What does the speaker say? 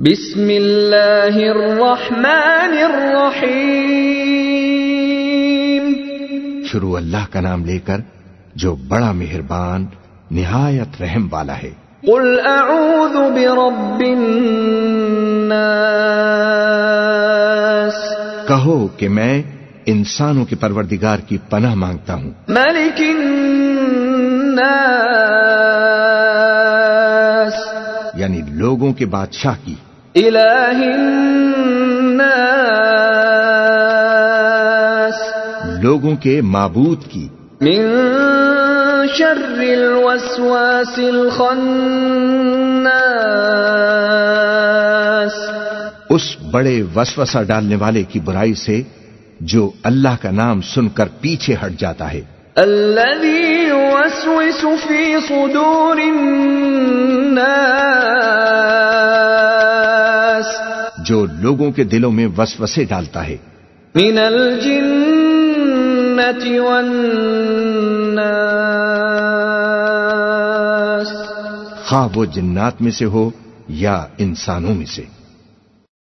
بسم اللہ الرحمن الرحیم شروع اللہ کا نام لے کر جو بڑا مہربان نہایت رحم والا ہے۔ قل اعوذ برب الناس. کہو کہ میں انسانوں کے پروردگار کی پناہ مانگتا ہوں۔ ملک الناس. یعنی لوگوں کے بادشاہ کی۔ الہ الناس لوگوں کے معبود کی من شر الوسواس الخناس. اس بڑے وسوسہ ڈالنے والے کی برائی سے جو اللہ کا نام سن کر پیچھے ہٹ جاتا ہے۔ الذي يوسوس في صدور الناس. جو لوگوں کے دلوں میں وسوسے ڈالتا ہے۔ من الجنة والناس۔ خواہ وہ جنات میں سے ہو یا انسانوں میں سے۔